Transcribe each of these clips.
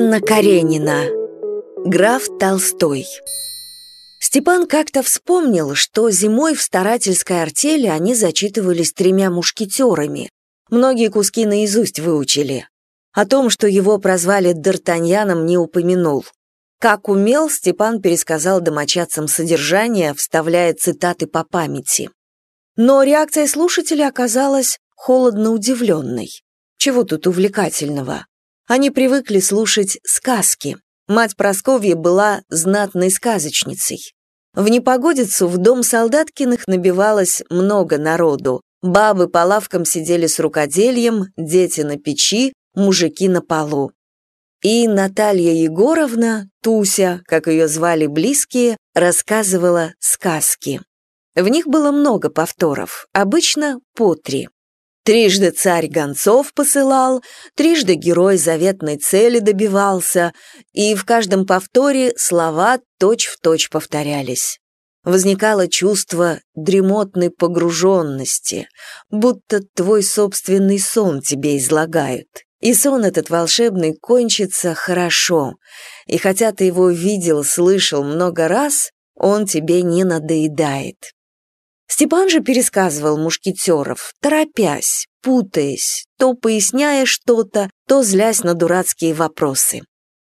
Анна Каренина. Граф Толстой. Степан как-то вспомнил, что зимой в старательской артели они зачитывались тремя мушкетерами. Многие куски наизусть выучили. О том, что его прозвали Д'Артаньяном, не упомянул. Как умел, Степан пересказал домочадцам содержание, вставляя цитаты по памяти. Но реакция слушателя оказалась холодно удивленной. Чего тут увлекательного? Они привыкли слушать сказки. Мать Просковья была знатной сказочницей. В непогодицу в дом Солдаткиных набивалось много народу. Бабы по лавкам сидели с рукодельем, дети на печи, мужики на полу. И Наталья Егоровна, Туся, как ее звали близкие, рассказывала сказки. В них было много повторов, обычно по три. Трижды царь гонцов посылал, трижды герой заветной цели добивался, и в каждом повторе слова точь-в-точь точь повторялись. Возникало чувство дремотной погруженности, будто твой собственный сон тебе излагают. И сон этот волшебный кончится хорошо, и хотя ты его видел, слышал много раз, он тебе не надоедает. Степан же пересказывал мушкетеров, торопясь, путаясь, то поясняя что-то, то злясь на дурацкие вопросы.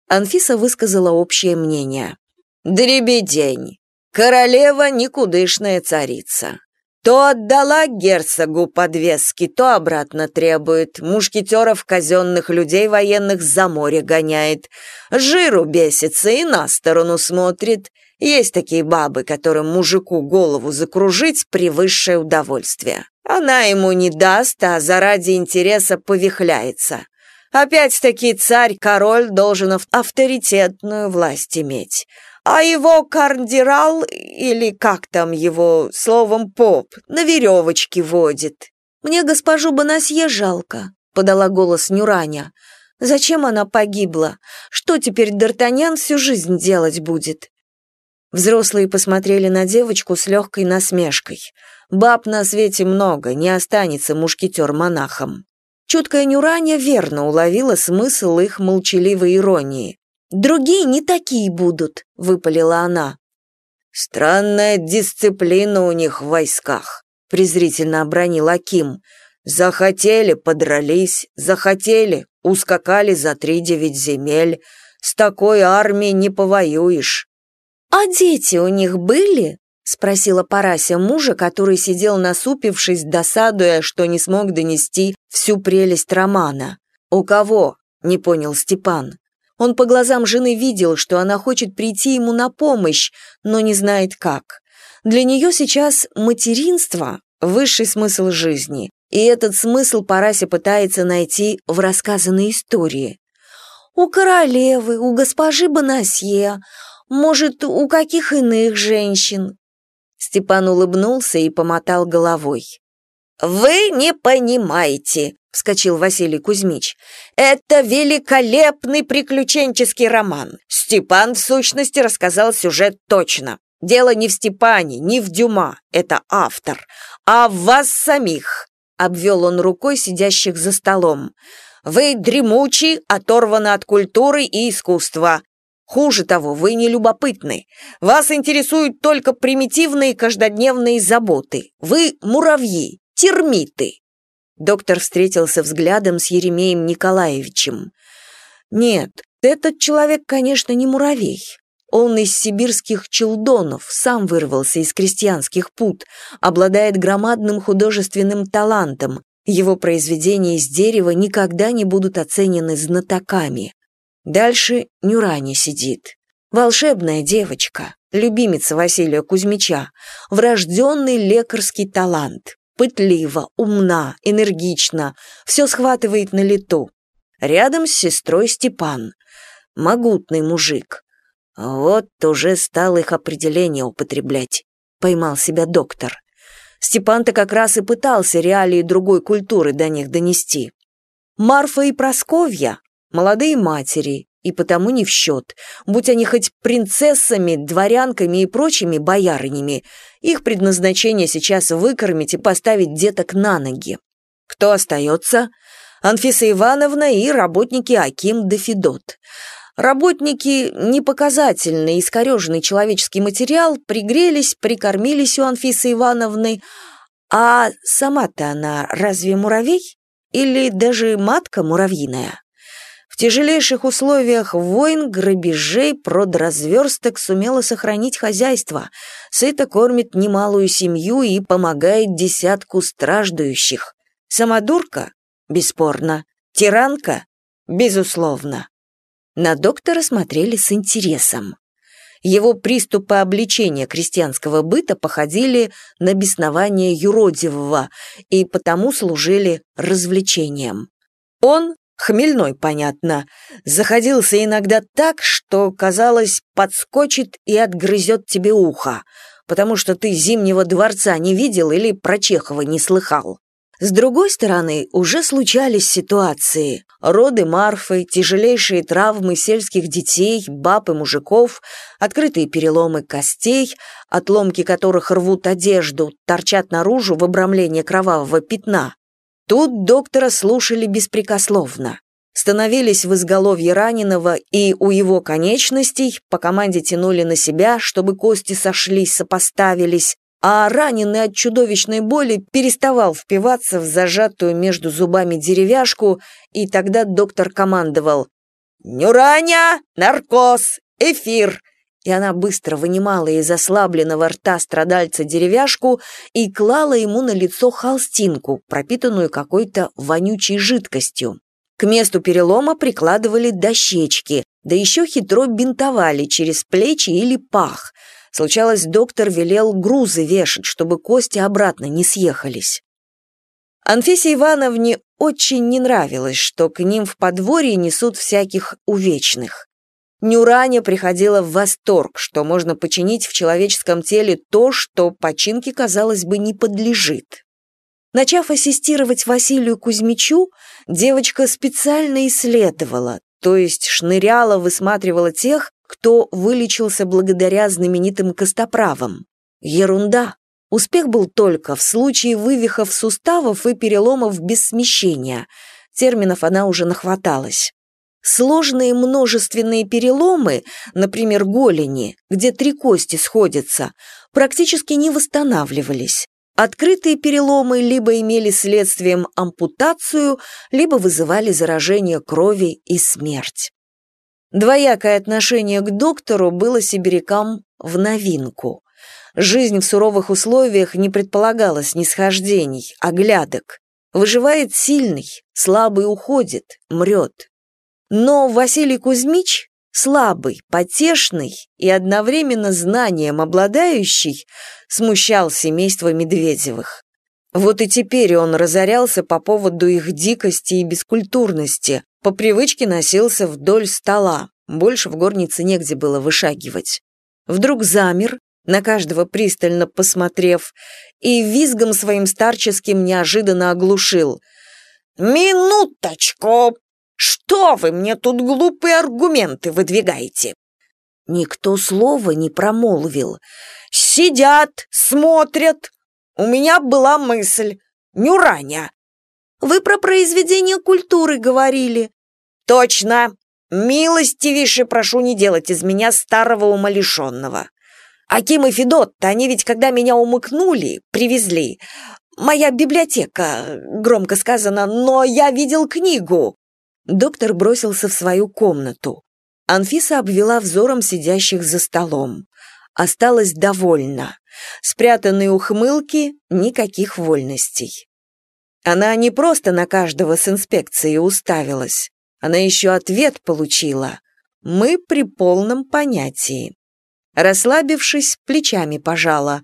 Анфиса высказала общее мнение. «Дребедень! Королева никудышная царица. То отдала герцогу подвески, то обратно требует. Мушкетеров казенных людей военных за море гоняет. Жиру бесится и на сторону смотрит. Есть такие бабы, которым мужику голову закружить превысшее удовольствие. Она ему не даст, а заради интереса повихляется. Опять-таки царь-король должен авторитетную власть иметь. А его кардирал, или как там его, словом поп, на веревочке водит. «Мне госпожу Бонасье жалко», — подала голос Нюраня. «Зачем она погибла? Что теперь Д'Артаньян всю жизнь делать будет?» Взрослые посмотрели на девочку с легкой насмешкой. Баб на свете много, не останется мушкетер монахом. Чуткая Нюраня верно уловила смысл их молчаливой иронии. «Другие не такие будут», — выпалила она. «Странная дисциплина у них в войсках», — презрительно обронил Аким. «Захотели, подрались, захотели, ускакали за три девять земель. С такой армией не повоюешь». «А дети у них были?» — спросила Парася мужа, который сидел насупившись, досадуя, что не смог донести всю прелесть романа. «У кого?» — не понял Степан. Он по глазам жены видел, что она хочет прийти ему на помощь, но не знает как. Для нее сейчас материнство — высший смысл жизни, и этот смысл Парася пытается найти в рассказанной истории. «У королевы, у госпожи Бонасье, может, у каких иных женщин?» Степан улыбнулся и помотал головой. «Вы не понимаете», — вскочил Василий Кузьмич. «Это великолепный приключенческий роман. Степан, в сущности, рассказал сюжет точно. Дело не в Степане, не в Дюма, это автор, а в вас самих», — обвел он рукой сидящих за столом. «Вы дремучи, оторваны от культуры и искусства. Хуже того, вы не любопытны. Вас интересуют только примитивные каждодневные заботы. Вы муравьи, термиты. Доктор встретился взглядом с Еремеем Николаевичем. Нет, этот человек, конечно, не муравей. Он из сибирских челдонов, сам вырвался из крестьянских пут, обладает громадным художественным талантом. Его произведения из дерева никогда не будут оценены знатоками. Дальше Нюрани сидит. Волшебная девочка, любимица Василия Кузьмича, врожденный лекарский талант, пытлива, умна, энергична, все схватывает на лету. Рядом с сестрой Степан, могутный мужик. Вот уже стал их определение употреблять, поймал себя доктор. Степан-то как раз и пытался реалии другой культуры до них донести. Марфа и Просковья молодые матери, и потому не в счет. Будь они хоть принцессами, дворянками и прочими боярынями, их предназначение сейчас выкормить и поставить деток на ноги. Кто остается? Анфиса Ивановна и работники Аким Дефидот. Работники, непоказательный, искореженный человеческий материал, пригрелись, прикормились у Анфисы Ивановны, а сама-то она разве муравей? Или даже матка муравьиная? В тяжелейших условиях войн, грабежей, продразверсток сумела сохранить хозяйство, сыто кормит немалую семью и помогает десятку страждущих. Самодурка? Бесспорно. Тиранка? Безусловно. На доктора смотрели с интересом. Его приступы обличения крестьянского быта походили на беснование юродивого и потому служили развлечением. Он Хмельной, понятно. Заходился иногда так, что, казалось, подскочит и отгрызет тебе ухо, потому что ты Зимнего дворца не видел или про Чехова не слыхал. С другой стороны, уже случались ситуации. Роды Марфы, тяжелейшие травмы сельских детей, баб и мужиков, открытые переломы костей, отломки которых рвут одежду, торчат наружу в обрамлении кровавого пятна. Тут доктора слушали беспрекословно. Становились в изголовье раненого и у его конечностей по команде тянули на себя, чтобы кости сошлись, сопоставились, а раненый от чудовищной боли переставал впиваться в зажатую между зубами деревяшку, и тогда доктор командовал «Нюраня! Наркоз! Эфир! И она быстро вынимала из ослабленного рта страдальца деревяшку и клала ему на лицо холстинку, пропитанную какой-то вонючей жидкостью. К месту перелома прикладывали дощечки, да еще хитро бинтовали через плечи или пах. Случалось, доктор велел грузы вешать, чтобы кости обратно не съехались. Анфисе Ивановне очень не нравилось, что к ним в подворье несут всяких увечных. Нюраня приходила в восторг, что можно починить в человеческом теле то, что починке, казалось бы, не подлежит. Начав ассистировать Василию Кузьмичу, девочка специально исследовала, то есть шныряла, высматривала тех, кто вылечился благодаря знаменитым костоправам. Ерунда. Успех был только в случае вывихов суставов и переломов без смещения. Терминов она уже нахваталась. Сложные множественные переломы, например, голени, где три кости сходятся, практически не восстанавливались. Открытые переломы либо имели следствием ампутацию, либо вызывали заражение крови и смерть. Двоякое отношение к доктору было сибирякам в новинку. Жизнь в суровых условиях не предполагала снисхождений, оглядок. Выживает сильный, слабый уходит, мрет. Но Василий Кузьмич, слабый, потешный и одновременно знанием обладающий, смущал семейство Медведевых. Вот и теперь он разорялся по поводу их дикости и бескультурности, по привычке носился вдоль стола, больше в горнице негде было вышагивать. Вдруг замер, на каждого пристально посмотрев, и визгом своим старческим неожиданно оглушил. «Минуточку! Что вы мне тут глупые аргументы выдвигаете?» Никто слова не промолвил. «Сидят, смотрят. У меня была мысль. Нюраня». «Вы про произведение культуры говорили». «Точно. Милостивейше прошу не делать из меня старого умалишенного. Аким и Федот-то, они ведь когда меня умыкнули, привезли. Моя библиотека, громко сказано, но я видел книгу. Доктор бросился в свою комнату. Анфиса обвела взором сидящих за столом. Осталась довольна. Спрятанные ухмылки, никаких вольностей. Она не просто на каждого с инспекцией уставилась. Она еще ответ получила. Мы при полном понятии. Расслабившись, плечами пожала.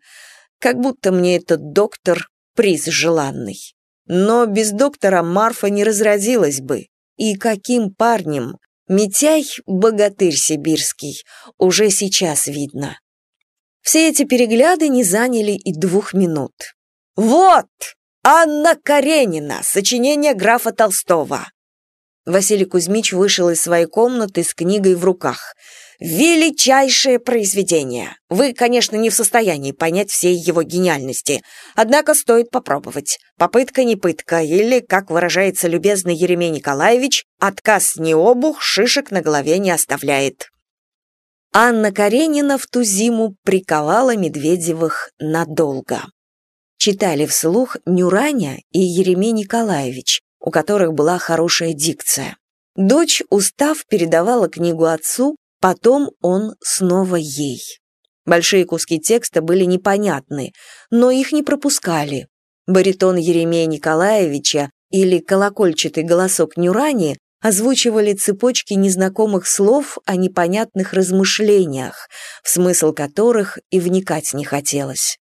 Как будто мне этот доктор приз желанный. Но без доктора Марфа не разразилась бы. И каким парнем? Митяй — богатырь сибирский, уже сейчас видно. Все эти перегляды не заняли и двух минут. «Вот! Анна Каренина! Сочинение графа Толстого!» Василий Кузьмич вышел из своей комнаты с книгой в руках. Величайшее произведение. Вы, конечно, не в состоянии понять всей его гениальности, однако стоит попробовать. Попытка не пытка, или, как выражается любезный Еремей Николаевич, отказ не обух, шишек на голове не оставляет. Анна Каренина в ту зиму приковала Медведевых надолго. Читали вслух Нюраня и Еремей Николаевич, у которых была хорошая дикция. Дочь, устав, передавала книгу отцу, потом он снова ей. Большие куски текста были непонятны, но их не пропускали. Баритон Еремея Николаевича или колокольчатый голосок Нюрани озвучивали цепочки незнакомых слов о непонятных размышлениях, в смысл которых и вникать не хотелось.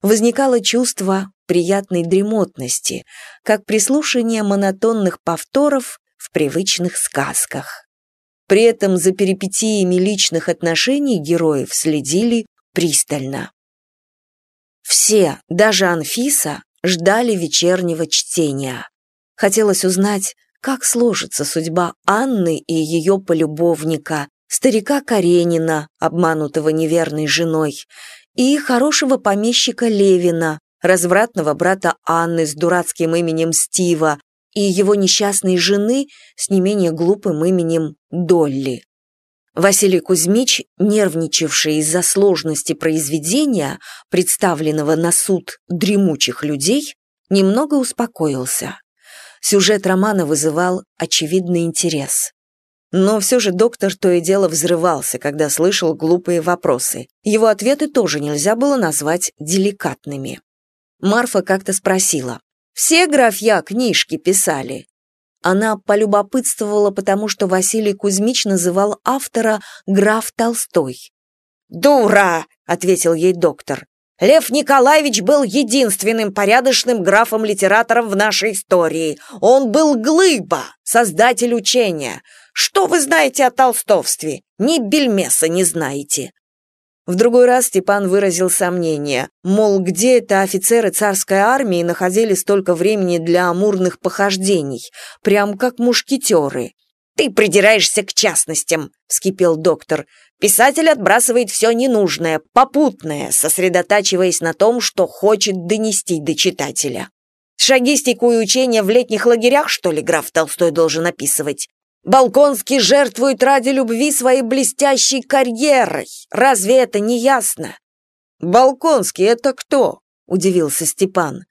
Возникало чувство приятной дремотности, как прислушание монотонных повторов в привычных сказках. При этом за перипетиями личных отношений героев следили пристально. Все, даже Анфиса, ждали вечернего чтения. Хотелось узнать, как сложится судьба Анны и ее полюбовника, старика Каренина, обманутого неверной женой, и хорошего помещика Левина, развратного брата Анны с дурацким именем Стива, и его несчастной жены с не менее глупым именем Долли. Василий Кузьмич, нервничавший из-за сложности произведения, представленного на суд дремучих людей, немного успокоился. Сюжет романа вызывал очевидный интерес. Но все же доктор то и дело взрывался, когда слышал глупые вопросы. Его ответы тоже нельзя было назвать деликатными. Марфа как-то спросила, «Все графья книжки писали?» Она полюбопытствовала, потому что Василий Кузьмич называл автора граф Толстой. «Дура!» — ответил ей доктор. Лев Николаевич был единственным порядочным графом-литератором в нашей истории. Он был глыба, создатель учения. Что вы знаете о толстовстве? Ни бельмеса не знаете. В другой раз Степан выразил сомнение, мол, где это офицеры царской армии находили столько времени для амурных похождений, прям как мушкетеры. «Ты придираешься к частностям», — вскипел доктор. «Писатель отбрасывает все ненужное, попутное, сосредотачиваясь на том, что хочет донести до читателя. Шагистику и учения в летних лагерях, что ли, граф Толстой должен описывать? Балконский жертвует ради любви своей блестящей карьерой. Разве это не ясно?» «Балконский — это кто?» — удивился Степан.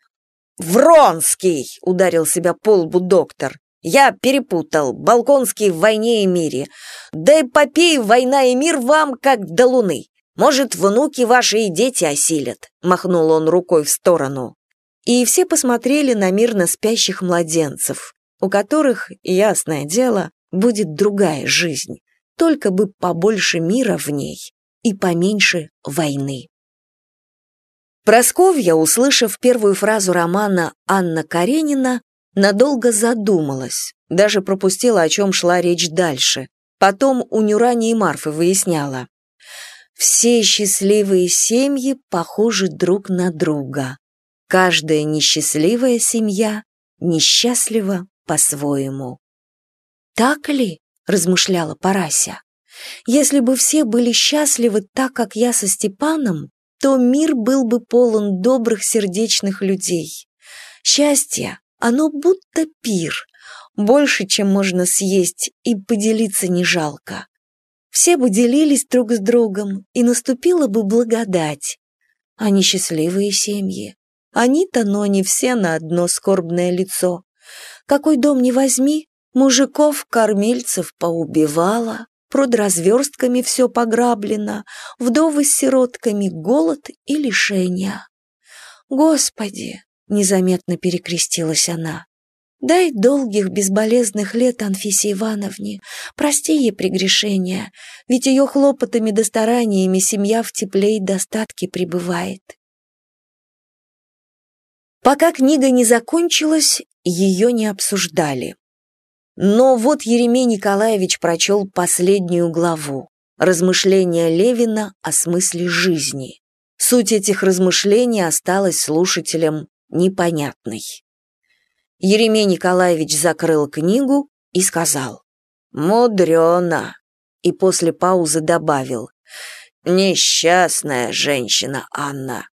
«Вронский!» — ударил себя по лбу доктор. Я перепутал. Балконский в «Войне и мире». Да эпопеи «Война и мир» вам как до луны. Может, внуки ваши и дети осилят», — махнул он рукой в сторону. И все посмотрели на мирно спящих младенцев, у которых, ясное дело, будет другая жизнь, только бы побольше мира в ней и поменьше войны. Просковья, услышав первую фразу романа «Анна Каренина», надолго задумалась, даже пропустила, о чем шла речь дальше. Потом у Нюрани и Марфы выясняла. Все счастливые семьи похожи друг на друга. Каждая несчастливая семья несчастлива по-своему. «Так ли?» — размышляла Парася. «Если бы все были счастливы так, как я со Степаном, то мир был бы полон добрых сердечных людей. Счастье оно будто пир, больше, чем можно съесть, и поделиться не жалко. Все бы делились друг с другом, и наступила бы благодать. А несчастливые семьи, они-то, но не все на одно скорбное лицо. Какой дом не возьми, мужиков, кормильцев поубивала, прод разверстками все пограблено, вдовы с сиротками голод и лишения. Господи, Незаметно перекрестилась она. Дай долгих безболезных лет Анфисе Ивановне, прости ей прегрешения, ведь ее хлопотами да стараниями семья в тепле и достатке пребывает. Пока книга не закончилась, ее не обсуждали. Но вот Еремей Николаевич прочел последнюю главу «Размышления Левина о смысле жизни». Суть этих размышлений осталась слушателям непонятный. Еремей Николаевич закрыл книгу и сказал, «Мудрено. и после паузы добавил. «Несчастная женщина, Анна».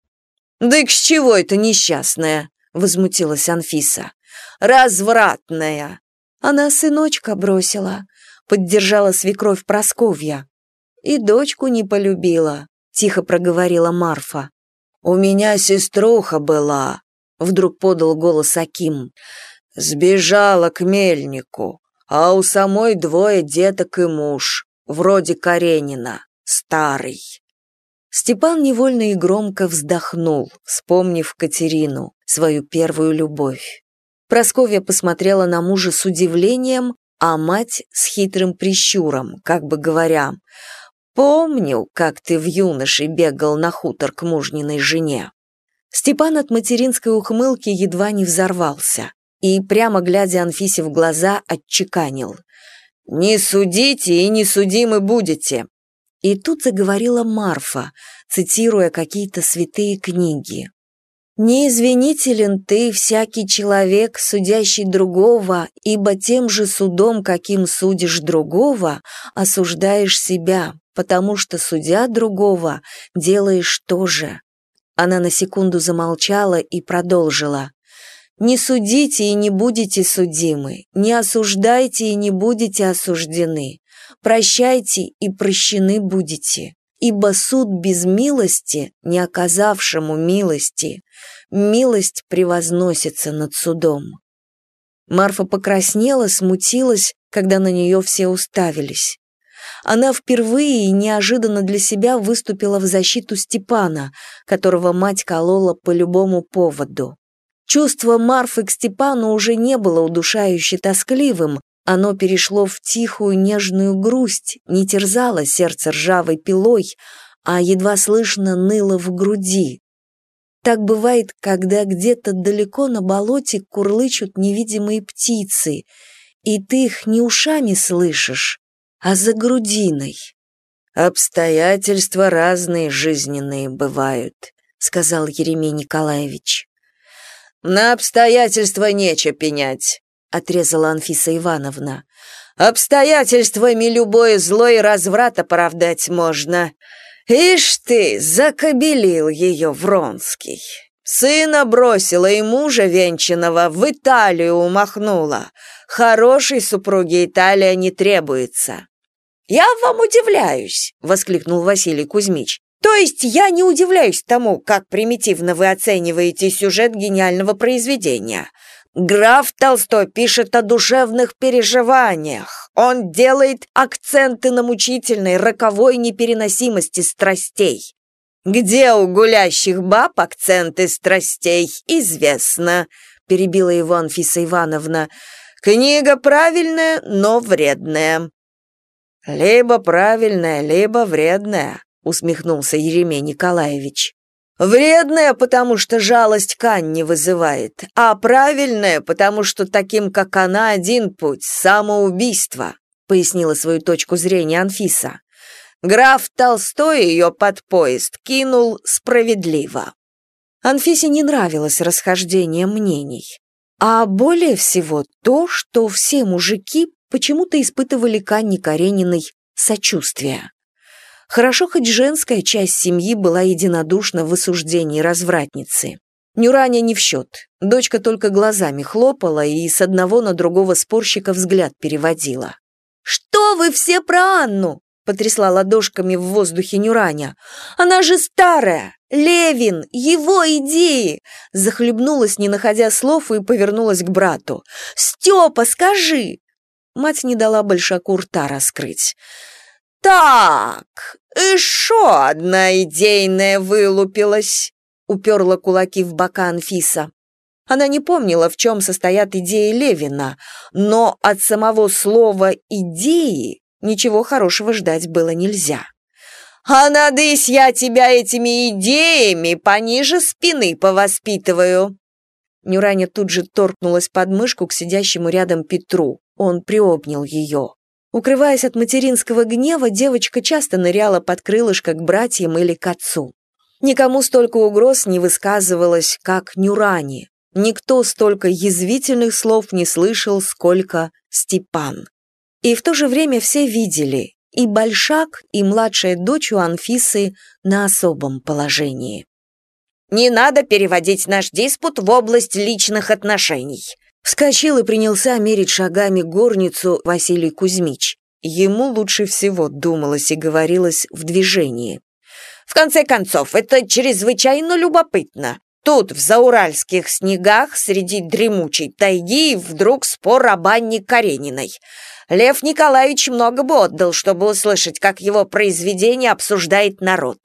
«Да и к чего это несчастная?» — возмутилась Анфиса. «Развратная!» Она сыночка бросила, поддержала свекровь Просковья. «И дочку не полюбила», — тихо проговорила Марфа. «У меня сеструха была», — вдруг подал голос Аким. «Сбежала к мельнику, а у самой двое деток и муж, вроде Каренина, старый». Степан невольно и громко вздохнул, вспомнив Катерину, свою первую любовь. Просковья посмотрела на мужа с удивлением, а мать с хитрым прищуром, как бы говоря, «Помню, как ты в юноше бегал на хутор к мужниной жене». Степан от материнской ухмылки едва не взорвался и, прямо глядя Анфисе в глаза, отчеканил. «Не судите и не судимы будете. И тут заговорила Марфа, цитируя какие-то святые книги. «Неизвинителен ты, всякий человек, судящий другого, ибо тем же судом, каким судишь другого, осуждаешь себя, потому что, судя другого, делаешь то же». Она на секунду замолчала и продолжила. «Не судите и не будете судимы, не осуждайте и не будете осуждены, прощайте и прощены будете, ибо суд без милости, не оказавшему милости, милость превозносится над судом. Марфа покраснела, смутилась, когда на нее все уставились. Она впервые и неожиданно для себя выступила в защиту Степана, которого мать колола по любому поводу. Чувство Марфы к Степану уже не было удушающе тоскливым, оно перешло в тихую нежную грусть, не терзало сердце ржавой пилой, а едва слышно ныло в груди. Так бывает, когда где-то далеко на болоте курлычут невидимые птицы, и ты их не ушами слышишь, а за грудиной. «Обстоятельства разные жизненные бывают», — сказал Еремей Николаевич. «На обстоятельства нече пенять», — отрезала Анфиса Ивановна. «Обстоятельствами любое зло и разврат оправдать можно. Ишь ты, закобелил ее Вронский. Сына бросила и мужа венчанного в Италию умахнула. Хорошей супруге Италия не требуется». «Я вам удивляюсь», — воскликнул Василий Кузьмич. «То есть я не удивляюсь тому, как примитивно вы оцениваете сюжет гениального произведения. Граф Толстой пишет о душевных переживаниях. Он делает акценты на мучительной, роковой непереносимости страстей. Где у гулящих баб акценты страстей, известно, перебила его Анфиса Ивановна. Книга правильная, но вредная. Либо правильная, либо вредная, усмехнулся Еремей Николаевич. Вредная, потому что жалость Кань не вызывает, а правильная, потому что таким, как она, один путь — самоубийство», пояснила свою точку зрения Анфиса. Граф Толстой ее под поезд кинул справедливо. Анфисе не нравилось расхождение мнений. А более всего то, что все мужики почему-то испытывали к Анне Карениной сочувствие. Хорошо, хоть женская часть семьи была единодушна в осуждении развратницы. Нюраня не в счет. Дочка только глазами хлопала и с одного на другого спорщика взгляд переводила. «Что вы все про Анну?» — потрясла ладошками в воздухе Нюраня. «Она же старая! Левин! Его идеи!» Захлебнулась, не находя слов, и повернулась к брату. «Степа, скажи!» Мать не дала большаку рта раскрыть. «Так, еще одна идейная вылупилась», — уперла кулаки в бока Анфиса. Она не помнила, в чем состоят идеи Левина, но от самого слова «идеи» ничего хорошего ждать было нельзя. «А надысь я тебя этими идеями пониже спины повоспитываю!» Нюраня тут же торкнулась под мышку к сидящему рядом Петру. Он приобнял ее. Укрываясь от материнского гнева, девочка часто ныряла под крылышко к братьям или к отцу. Никому столько угроз не высказывалось, как Нюрани. Никто столько язвительных слов не слышал, сколько Степан. И в то же время все видели, и Большак, и младшая дочь у Анфисы на особом положении. «Не надо переводить наш диспут в область личных отношений», Вскочил и принялся мерить шагами горницу Василий Кузьмич. Ему лучше всего думалось и говорилось в движении. «В конце концов, это чрезвычайно любопытно. Тут, в зауральских снегах, среди дремучей тайги, вдруг спор об Анне Карениной. Лев Николаевич много бы отдал, чтобы услышать, как его произведение обсуждает народ.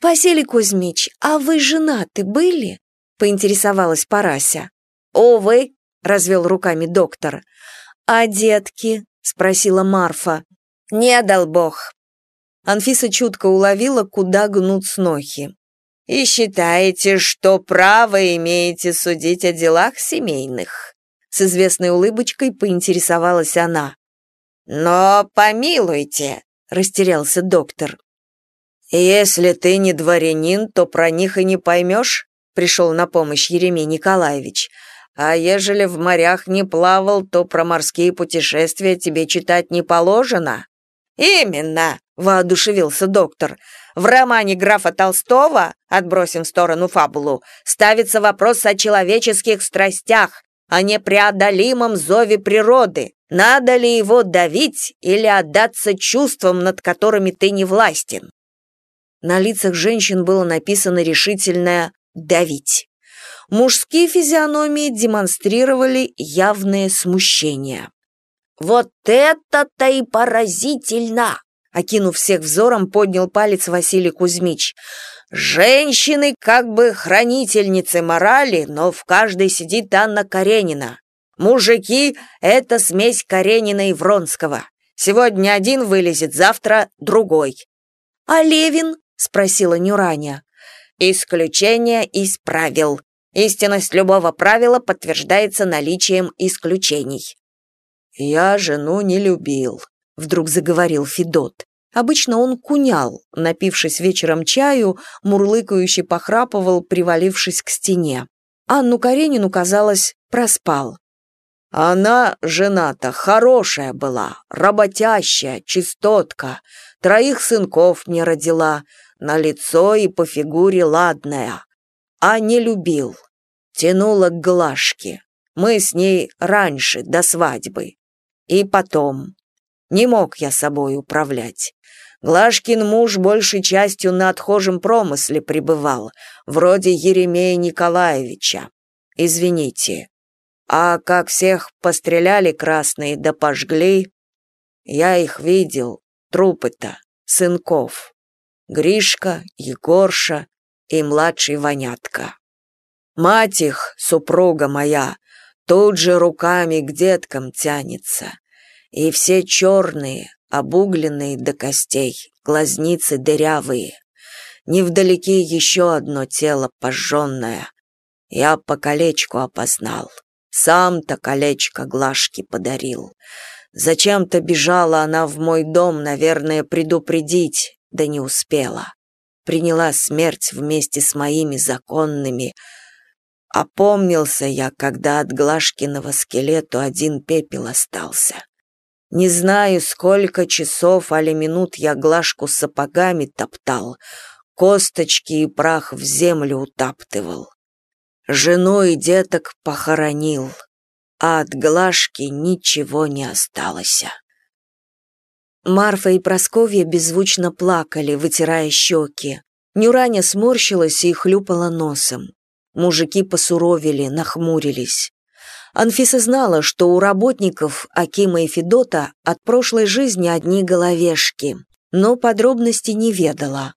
«Василий Кузьмич, а вы женаты были?» — поинтересовалась Парася. «Увы», — развел руками доктор. «А детки?» — спросила Марфа. «Не дал бог». Анфиса чутко уловила, куда гнут снохи. «И считаете, что право имеете судить о делах семейных?» С известной улыбочкой поинтересовалась она. «Но помилуйте», — растерялся доктор. «Если ты не дворянин, то про них и не поймешь», — пришел на помощь Еремей Николаевич. «А ежели в морях не плавал, то про морские путешествия тебе читать не положено». «Именно», — воодушевился доктор. «В романе графа Толстого, отбросим в сторону фабулу, ставится вопрос о человеческих страстях, о непреодолимом зове природы. Надо ли его давить или отдаться чувствам, над которыми ты не властен? На лицах женщин было написано решительное «давить». Мужские физиономии демонстрировали явное смущение. «Вот это-то и поразительно!» Окинув всех взором, поднял палец Василий Кузьмич. «Женщины как бы хранительницы морали, но в каждой сидит Анна Каренина. Мужики — это смесь Каренина и Вронского. Сегодня один вылезет, завтра другой». «А Левин?» — спросила Нюраня. «Исключение из правил. Истинность любого правила подтверждается наличием исключений». «Я жену не любил», — вдруг заговорил Федот. Обычно он кунял, напившись вечером чаю, мурлыкающе похрапывал, привалившись к стене. Анну Каренину, казалось, проспал. Она, жена-то, хорошая была, работящая, чистотка, троих сынков не родила, на лицо и по фигуре ладная. А не любил, тянула к глажке. Мы с ней раньше, до свадьбы. И потом. Не мог я собой управлять. Глашкин муж большей частью на отхожем промысле пребывал, вроде Еремея Николаевича. Извините. А как всех постреляли красные да пожгли, я их видел, трупы-то, сынков. Гришка, Егорша и младший Вонятка. Мать их, супруга моя, тут же руками к деткам тянется. И все черные, обугленные до костей, глазницы дырявые. Невдалеке еще одно тело пожженное. Я по колечку опознал. Сам-то колечко Глашке подарил. Зачем-то бежала она в мой дом, наверное, предупредить, да не успела. Приняла смерть вместе с моими законными. Опомнился я, когда от Глашкиного скелету один пепел остался. Не знаю, сколько часов али минут я Глашку сапогами топтал, косточки и прах в землю утаптывал. Жену и деток похоронил, а от Глашки ничего не осталось. Марфа и Просковья беззвучно плакали, вытирая щеки. Нюраня сморщилась и хлюпала носом. Мужики посуровили, нахмурились. Анфиса знала, что у работников Акима и Федота от прошлой жизни одни головешки, но подробностей не ведала.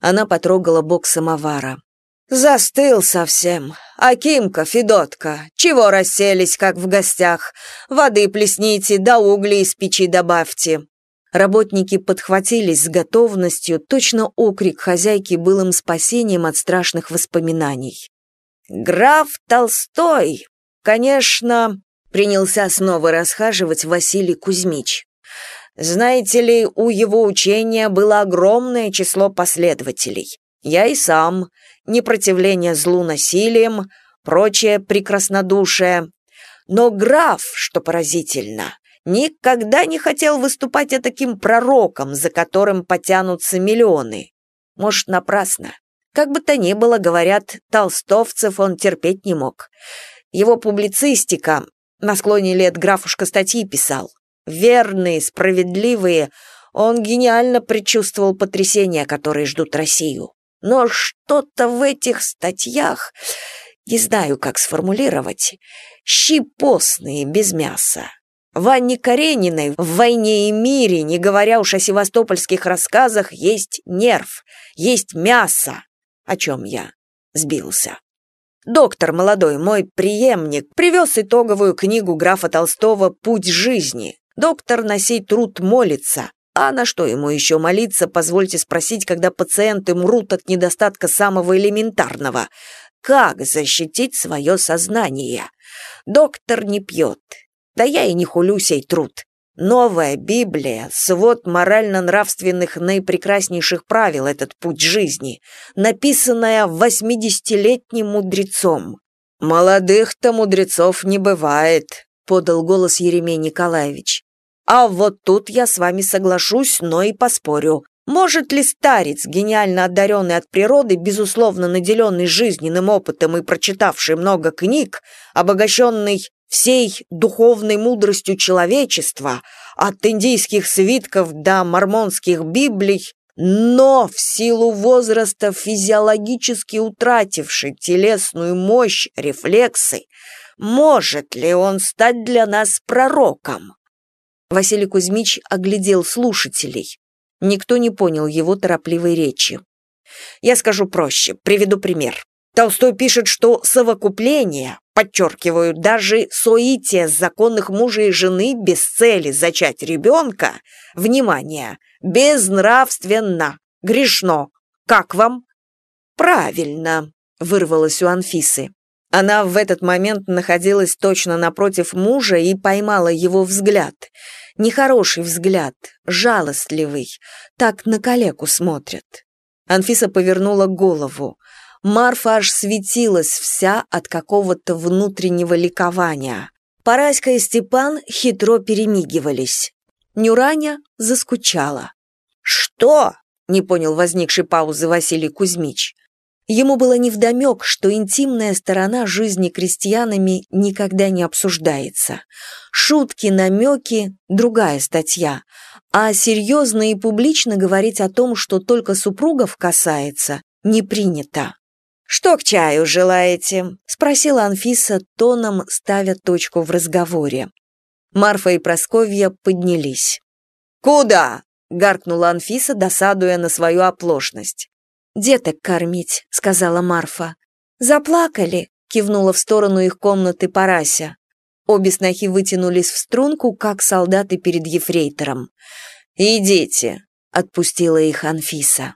Она потрогала бок самовара. «Застыл совсем. Акимка, Федотка, чего расселись, как в гостях? Воды плесните, да угли из печи добавьте». Работники подхватились с готовностью, точно окрик хозяйки был им спасением от страшных воспоминаний. «Граф Толстой!» «Конечно», — принялся снова расхаживать Василий Кузьмич. «Знаете ли, у его учения было огромное число последователей. Я и сам непротивление злу насилием, прочее прекраснодушие. Но граф, что поразительно, Никогда не хотел выступать таким пророком, за которым потянутся миллионы. Может, напрасно. Как бы то ни было, говорят, толстовцев он терпеть не мог. Его публицистика, на склоне лет графушка статьи писал, верные, справедливые, он гениально предчувствовал потрясения, которые ждут Россию. Но что-то в этих статьях, не знаю, как сформулировать, щи постные, без мяса. Ванне Карениной в «Войне и мире», не говоря уж о севастопольских рассказах, есть нерв, есть мясо. О чем я сбился. Доктор молодой, мой преемник, привез итоговую книгу графа Толстого «Путь жизни». Доктор на сей труд молится. А на что ему еще молиться, позвольте спросить, когда пациенты мрут от недостатка самого элементарного. Как защитить свое сознание? Доктор не пьет, да я и не хулю сей труд. Новая Библия, свод морально-нравственных наипрекраснейших правил этот путь жизни, написанная восьмидесятилетним мудрецом. «Молодых-то мудрецов не бывает», — подал голос Еремей Николаевич. «А вот тут я с вами соглашусь, но и поспорю. Может ли старец, гениально одаренный от природы, безусловно наделенный жизненным опытом и прочитавший много книг, обогащенный всей духовной мудростью человечества, от индийских свитков до мормонских библий, но в силу возраста физиологически утративший телесную мощь, рефлексы, может ли он стать для нас пророком? Василий Кузьмич оглядел слушателей. Никто не понял его торопливой речи. Я скажу проще, приведу пример. Толстой пишет, что совокупление, подчеркиваю, даже соитие законных мужа и жены без цели зачать ребенка, внимание, безнравственно, грешно. Как вам? Правильно, вырвалось у Анфисы. Она в этот момент находилась точно напротив мужа и поймала его взгляд. Нехороший взгляд, жалостливый, так на калеку смотрят. Анфиса повернула голову. Марфа аж светилась вся от какого-то внутреннего ликования. Параська и Степан хитро перемигивались. Нюраня заскучала. «Что?» — не понял возникшей паузы Василий Кузьмич. Ему было невдомек, что интимная сторона жизни крестьянами никогда не обсуждается. Шутки, намеки – другая статья. А серьезно и публично говорить о том, что только супругов касается, не принято. «Что к чаю желаете?» — спросила Анфиса тоном, ставя точку в разговоре. Марфа и Просковья поднялись. «Куда?» — гаркнула Анфиса, досадуя на свою оплошность. «Деток кормить», — сказала Марфа. «Заплакали», — кивнула в сторону их комнаты Парася. Обе снохи вытянулись в струнку, как солдаты перед ефрейтором. «Идите», — отпустила их Анфиса.